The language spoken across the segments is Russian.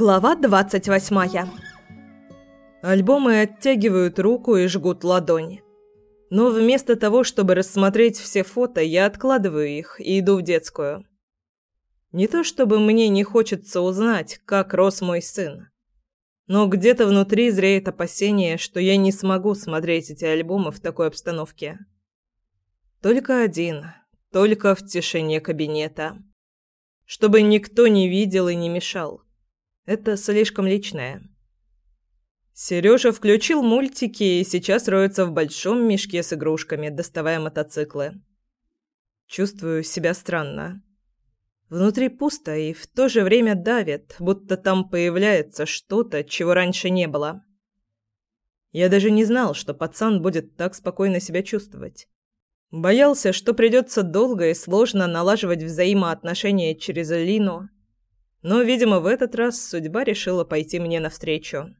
Глава двадцать восьмая. Альбомы оттягивают руку и жгут ладони. Но вместо того, чтобы рассмотреть все фото, я откладываю их и иду в детскую. Не то чтобы мне не хочется узнать, как рос мой сын. Но где-то внутри зреет опасение, что я не смогу смотреть эти альбомы в такой обстановке. Только один, только в тишине кабинета. Чтобы никто не видел и не мешал. Это слишком личное. Сережа включил мультики и сейчас роется в большом мешке с игрушками, доставая мотоциклы. Чувствую себя странно. Внутри пусто и в то же время давит, будто там появляется что-то, чего раньше не было. Я даже не знал, что пацан будет так спокойно себя чувствовать. Боялся, что придется долго и сложно налаживать взаимоотношения через Лину. Но, видимо, в этот раз судьба решила пойти мне навстречу.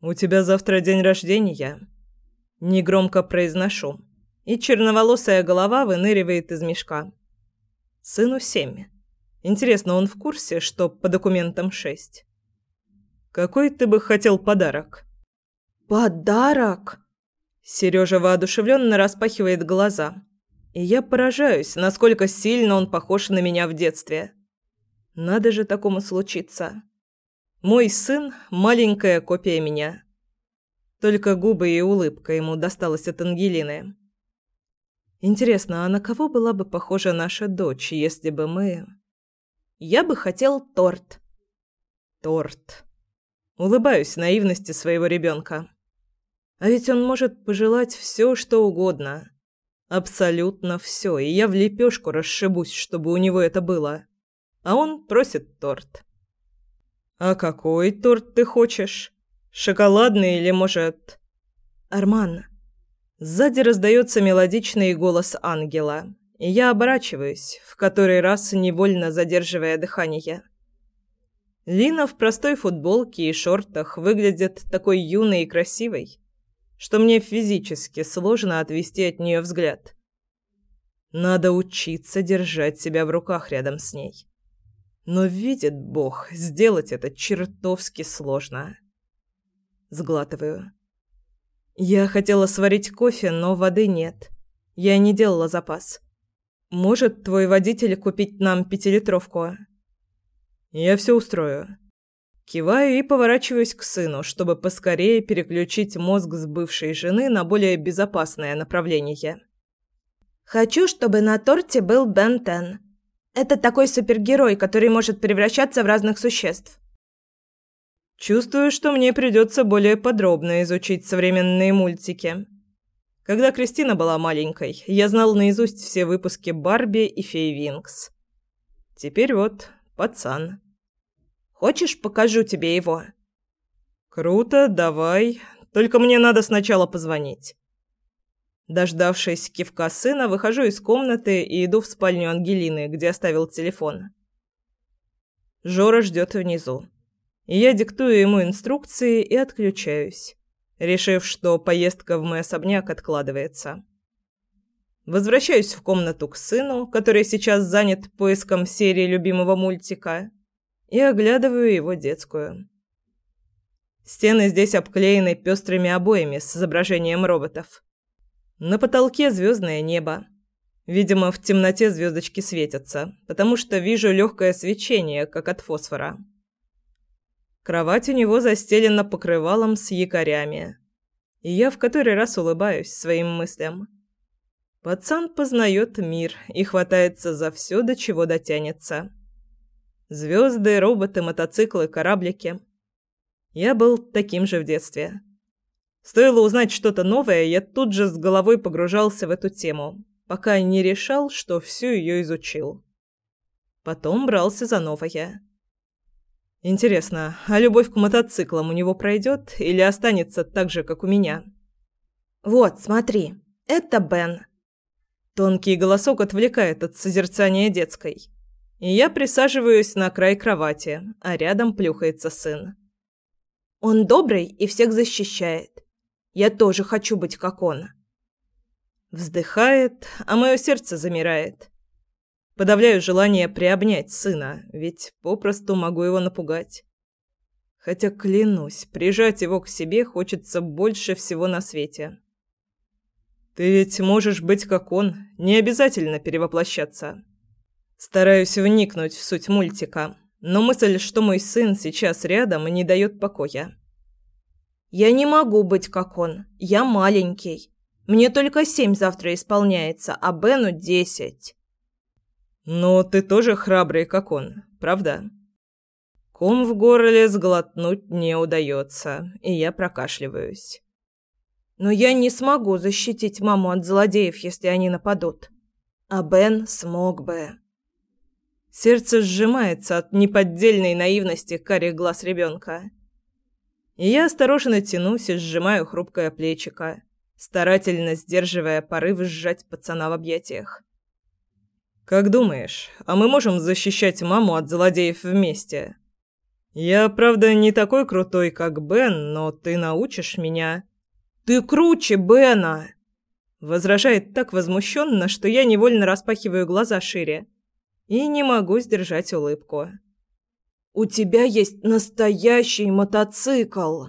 «У тебя завтра день рождения?» Негромко произношу, и черноволосая голова выныривает из мешка. Сыну семь. Интересно, он в курсе, что по документам шесть? Какой ты бы хотел подарок? Подарок? Сережа воодушевленно распахивает глаза. И я поражаюсь, насколько сильно он похож на меня в детстве. Надо же такому случиться. Мой сын – маленькая копия меня. Только губы и улыбка ему досталась от Ангелины. Интересно, а на кого была бы похожа наша дочь, если бы мы... Я бы хотел торт. Торт. Улыбаюсь наивности своего ребенка. А ведь он может пожелать все, что угодно. Абсолютно все, и я в лепешку расшибусь, чтобы у него это было. А он просит торт. «А какой торт ты хочешь? Шоколадный или, может...» «Арман, Сзади раздается мелодичный голос ангела, и я оборачиваюсь, в который раз невольно задерживая дыхание. Лина в простой футболке и шортах выглядит такой юной и красивой, что мне физически сложно отвести от нее взгляд. Надо учиться держать себя в руках рядом с ней. Но видит Бог, сделать это чертовски сложно. Сглатываю. Я хотела сварить кофе, но воды нет. Я не делала запас. Может, твой водитель купить нам пятилитровку? Я все устрою. Киваю и поворачиваюсь к сыну, чтобы поскорее переключить мозг с бывшей жены на более безопасное направление. Хочу, чтобы на торте был Бен Тен. Это такой супергерой, который может превращаться в разных существ. Чувствую, что мне придется более подробно изучить современные мультики. Когда Кристина была маленькой, я знал наизусть все выпуски Барби и Фей Винкс. Теперь вот пацан. Хочешь, покажу тебе его? Круто, давай. Только мне надо сначала позвонить. Дождавшись кивка сына, выхожу из комнаты и иду в спальню Ангелины, где оставил телефон. Жора ждет внизу я диктую ему инструкции и отключаюсь, решив, что поездка в мой особняк откладывается. Возвращаюсь в комнату к сыну, который сейчас занят поиском серии любимого мультика, и оглядываю его детскую. Стены здесь обклеены пестрыми обоями с изображением роботов. На потолке звездное небо. Видимо, в темноте звездочки светятся, потому что вижу легкое свечение, как от фосфора. Кровать у него застелена покрывалом с якорями. И я в который раз улыбаюсь своим мыслям. Пацан познает мир и хватается за все, до чего дотянется. Звезды, роботы, мотоциклы, кораблики. Я был таким же в детстве. Стоило узнать что-то новое, я тут же с головой погружался в эту тему, пока не решал, что всю ее изучил. Потом брался за новое. Интересно, а любовь к мотоциклам у него пройдет или останется так же, как у меня? Вот, смотри, это Бен. Тонкий голосок отвлекает от созерцания детской. И я присаживаюсь на край кровати, а рядом плюхается сын. Он добрый и всех защищает. Я тоже хочу быть как он. Вздыхает, а мое сердце замирает. Подавляю желание приобнять сына, ведь попросту могу его напугать. Хотя, клянусь, прижать его к себе хочется больше всего на свете. Ты ведь можешь быть как он, не обязательно перевоплощаться. Стараюсь вникнуть в суть мультика, но мысль, что мой сын сейчас рядом, не дает покоя. Я не могу быть как он. Я маленький. Мне только семь завтра исполняется, а Бену десять. Но ты тоже храбрый, как он, правда? Ком в горле сглотнуть не удается, и я прокашливаюсь. Но я не смогу защитить маму от злодеев, если они нападут. А Бен смог бы. Сердце сжимается от неподдельной наивности карих глаз ребенка. И я осторожно тянусь и сжимаю хрупкое плечико, старательно сдерживая порыв сжать пацана в объятиях. «Как думаешь, а мы можем защищать маму от злодеев вместе? Я, правда, не такой крутой, как Бен, но ты научишь меня». «Ты круче Бена!» Возражает так возмущенно, что я невольно распахиваю глаза шире и не могу сдержать улыбку. У тебя есть настоящий мотоцикл.